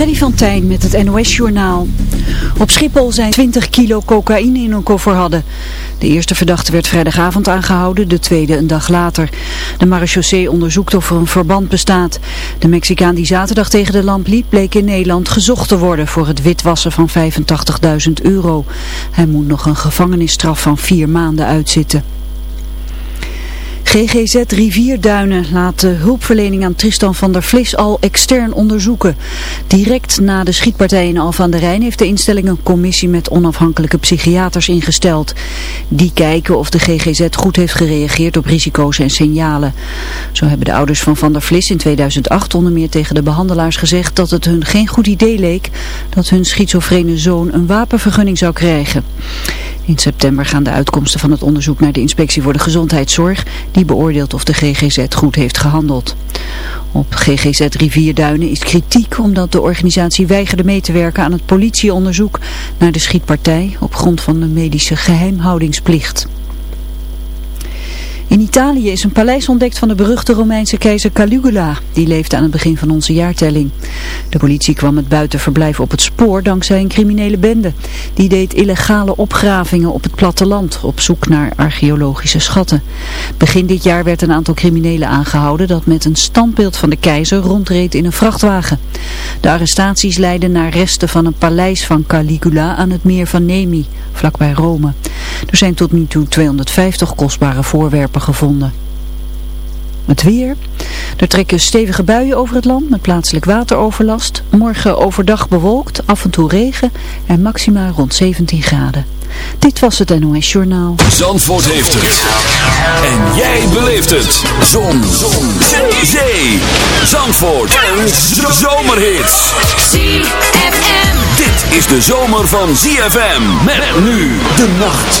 Freddy van Tijn met het NOS-journaal. Op Schiphol zijn 20 kilo cocaïne in een koffer hadden. De eerste verdachte werd vrijdagavond aangehouden, de tweede een dag later. De marechaussee onderzoekt of er een verband bestaat. De Mexicaan die zaterdag tegen de lamp liep bleek in Nederland gezocht te worden voor het witwassen van 85.000 euro. Hij moet nog een gevangenisstraf van vier maanden uitzitten. GGZ Rivierduinen laat de hulpverlening aan Tristan van der Vlis al extern onderzoeken. Direct na de schietpartij in Alphen aan de Rijn heeft de instelling een commissie met onafhankelijke psychiaters ingesteld. Die kijken of de GGZ goed heeft gereageerd op risico's en signalen. Zo hebben de ouders van van der Vlis in 2008 onder meer tegen de behandelaars gezegd dat het hun geen goed idee leek dat hun schizofrene zoon een wapenvergunning zou krijgen. In september gaan de uitkomsten van het onderzoek naar de inspectie voor de gezondheidszorg. Die beoordeelt of de GGZ goed heeft gehandeld. Op GGZ Rivierduinen is kritiek omdat de organisatie weigerde mee te werken aan het politieonderzoek naar de schietpartij op grond van de medische geheimhoudingsplicht. In Italië is een paleis ontdekt van de beruchte Romeinse keizer Caligula. Die leefde aan het begin van onze jaartelling. De politie kwam het buitenverblijf op het spoor dankzij een criminele bende. Die deed illegale opgravingen op het platteland op zoek naar archeologische schatten. Begin dit jaar werd een aantal criminelen aangehouden dat met een standbeeld van de keizer rondreed in een vrachtwagen. De arrestaties leidden naar resten van een paleis van Caligula aan het meer van Nemi, vlakbij Rome. Er zijn tot nu toe 250 kostbare voorwerpen gevonden. Het weer. Er trekken stevige buien over het land met plaatselijk wateroverlast. Morgen overdag bewolkt, af en toe regen en maxima rond 17 graden. Dit was het NOS Journaal. Zandvoort heeft het. En jij beleeft het. Zon. Zon. Zee. Zandvoort. En zomerhits. ZFM. Dit is de zomer van ZFM. Met nu de nacht.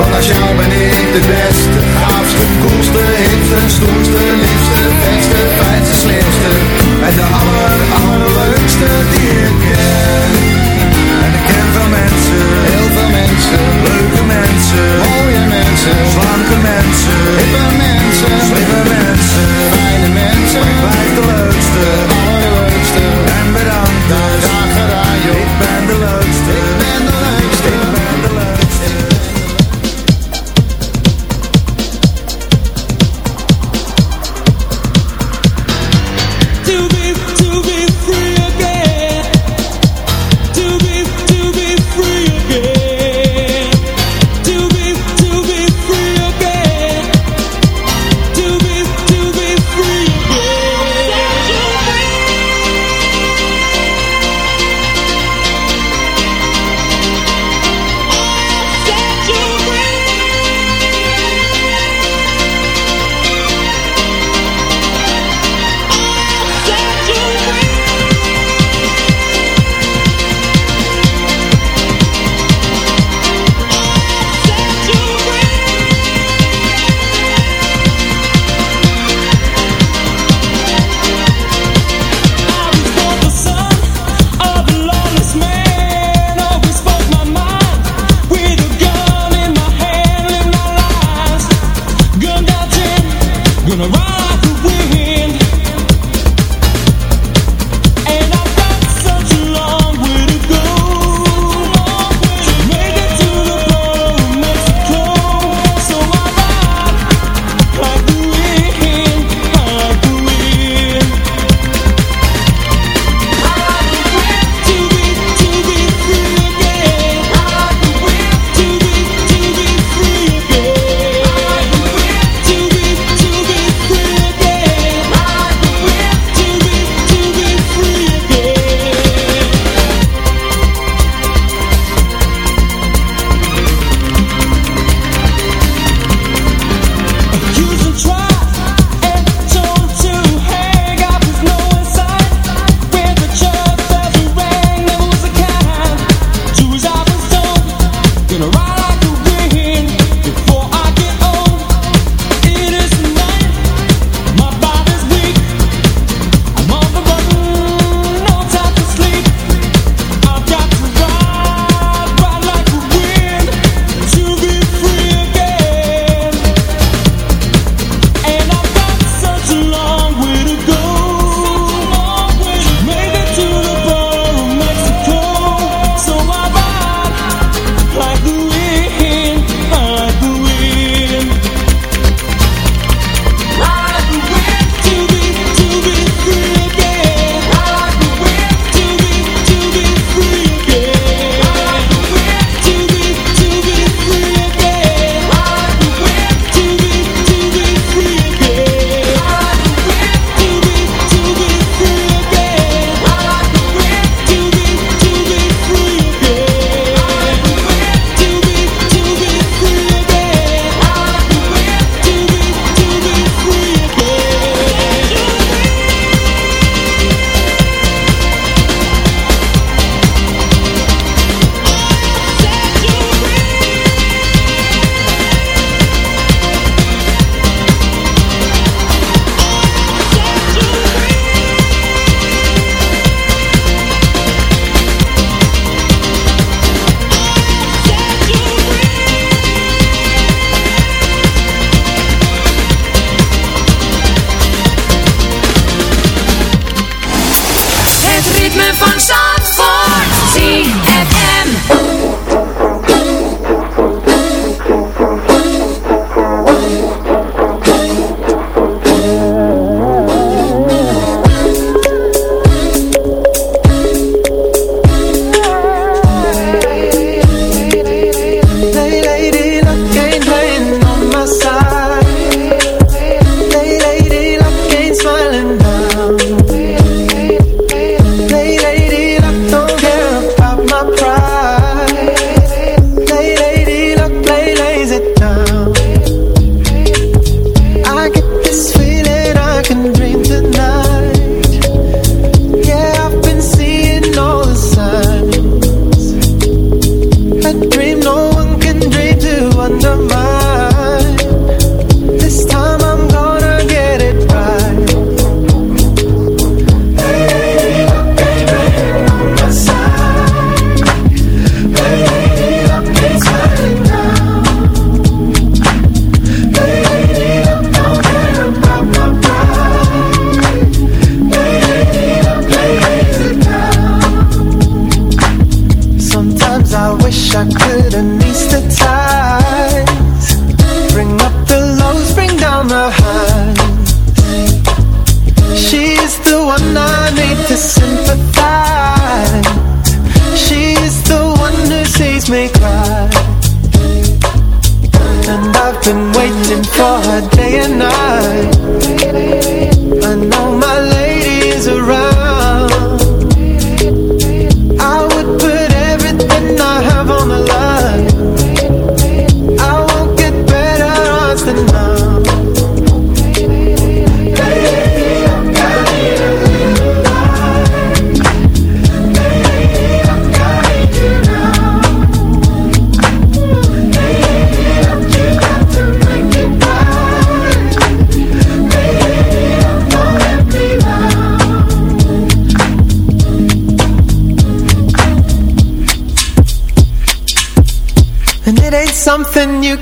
Want als jou ben ik de beste, gaafste, koelste, hipste, stoerste, liefste, beste, fijnste, slimste. En de aller, allerleukste die ik ken. En ik ken veel mensen, heel veel mensen, leuke mensen, mooie mensen, slanke mensen, hippe mensen, slimme mensen, fijne mensen. Ik blijf de leukste, allerleukste. En bedankt, daar graag gedaan joh. Ik ben de leukste,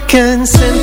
can send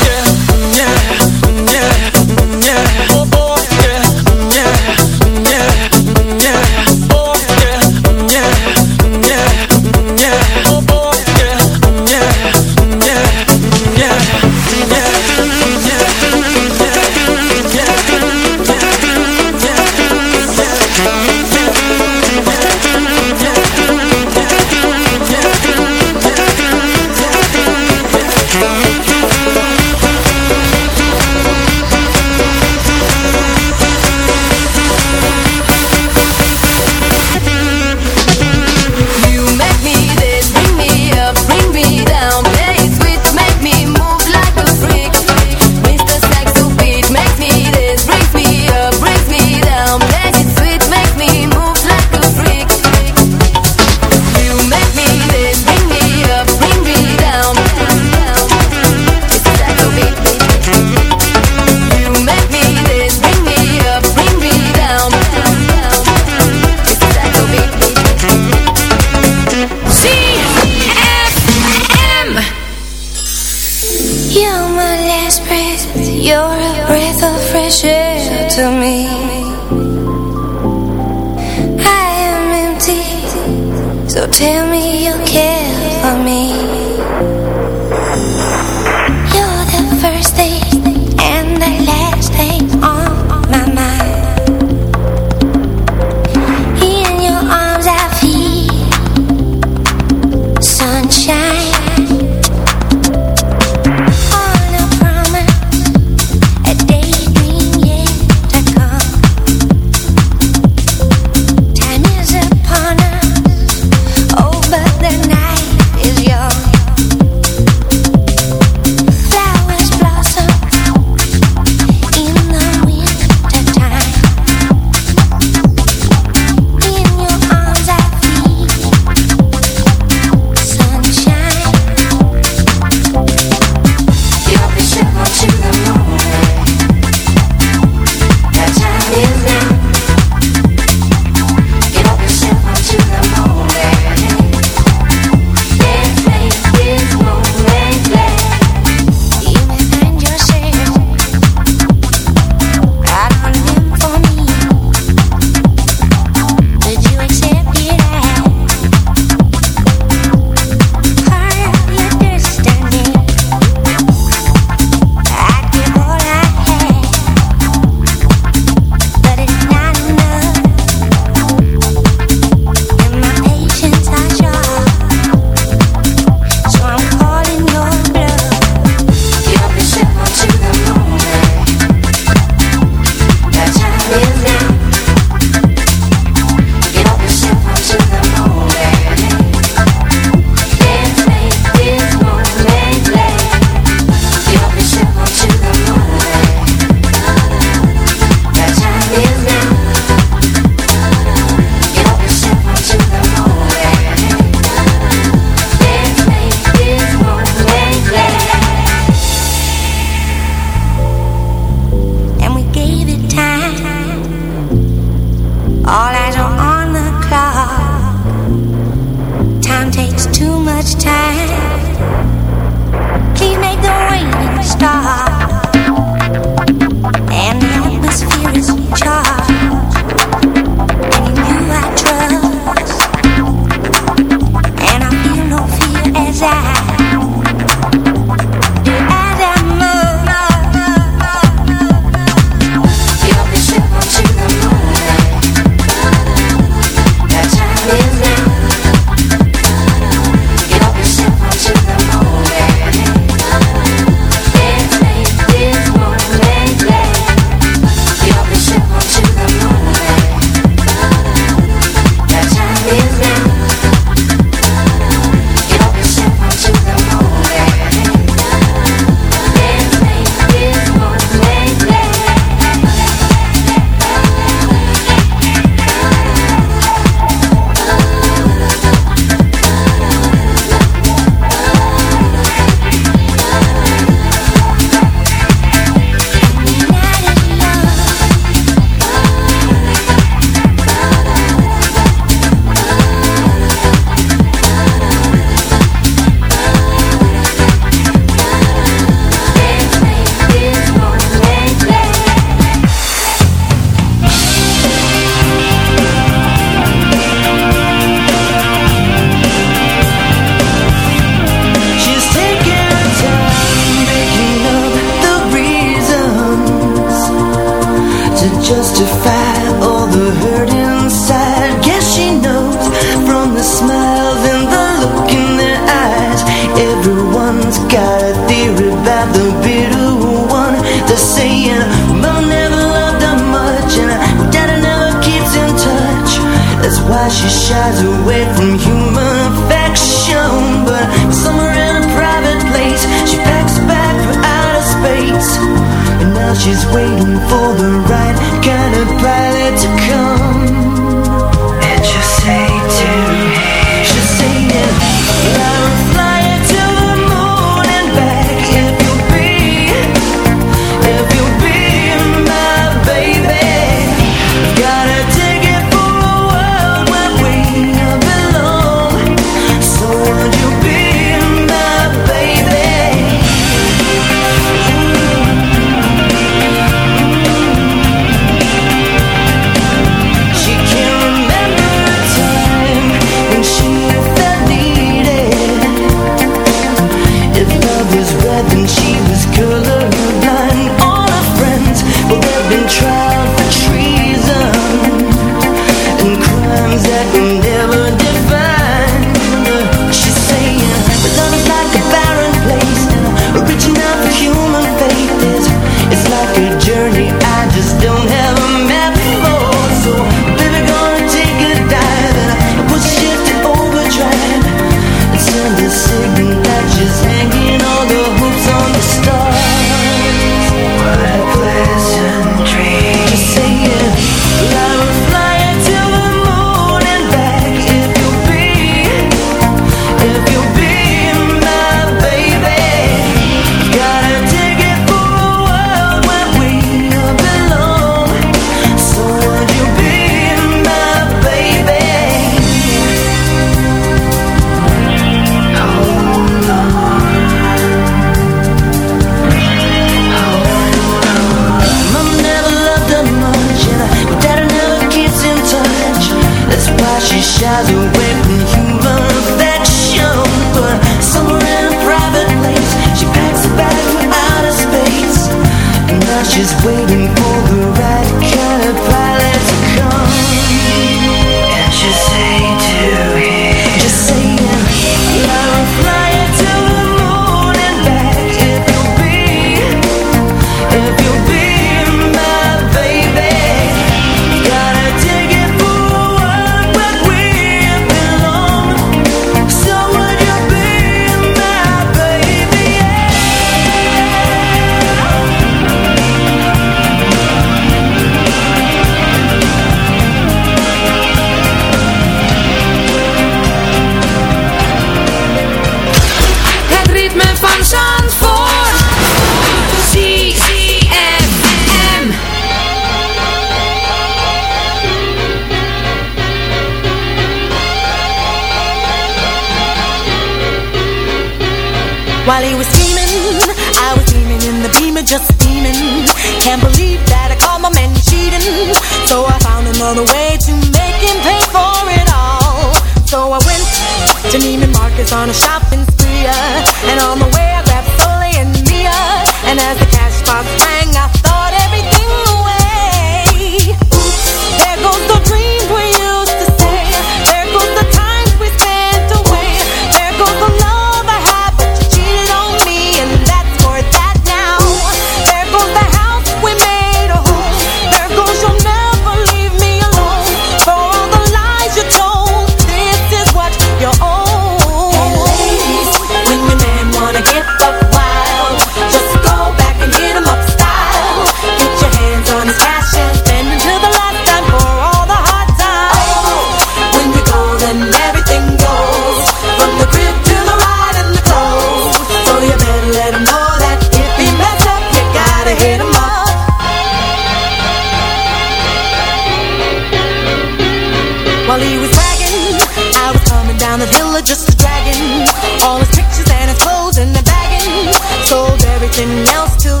While he was bragging, I was coming down the villa just a dragon. All his pictures and his clothes in the bagging. Sold everything else to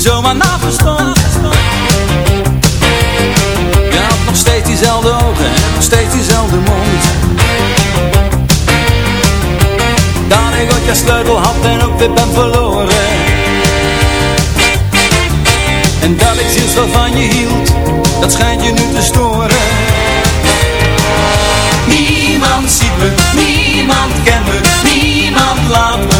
zomaar naast me stond. Je had nog steeds diezelfde ogen en nog steeds diezelfde mond. Dat ik ooit je sleutel had en ook weer ben verloren. En dat ik zielsveel van je hield, dat schijnt je nu te storen. Niemand ziet me, niemand kent me, niemand laat me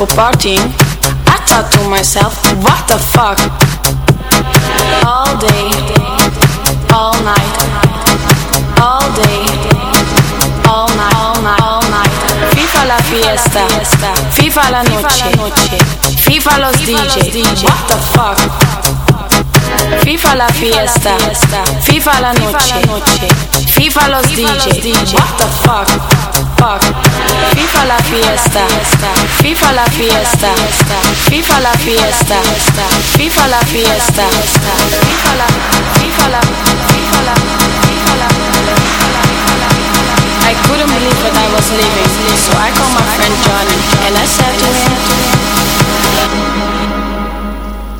People partying, I thought to myself, what the fuck? All day, all night, all day, all night, all night, all night. Viva la fiesta, viva la noche, viva los DJ. What the fuck? FIFA la fiesta, FIFA la noche, FIFA los DJs. What the fuck? Fuck. FIFA la fiesta, FIFA la fiesta, FIFA la fiesta, FIFA la fiesta, FIFA la, FIFA la, FIFA la, FIFA la. I couldn't believe that I was leaving, so I called my friend Johnny and I said to him,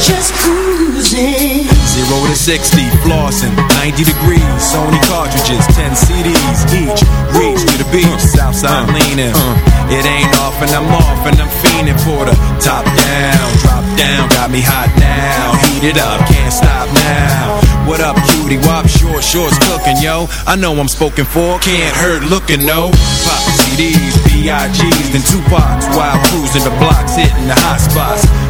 Just cruising. Zero to 60, flossing, 90 degrees, Sony cartridges, 10 CDs each. Reach to the beach, Southside leaning. Uh, it ain't off and I'm off and I'm fiending for the top down, drop down, got me hot now. Heat it up, can't stop now. What up, cutie? Wop, short, shorts cooking, yo. I know I'm spoken for, can't hurt looking, no. Pop CDs, B.I.G.s, then Tupac's while cruising the blocks, hitting the hot spots.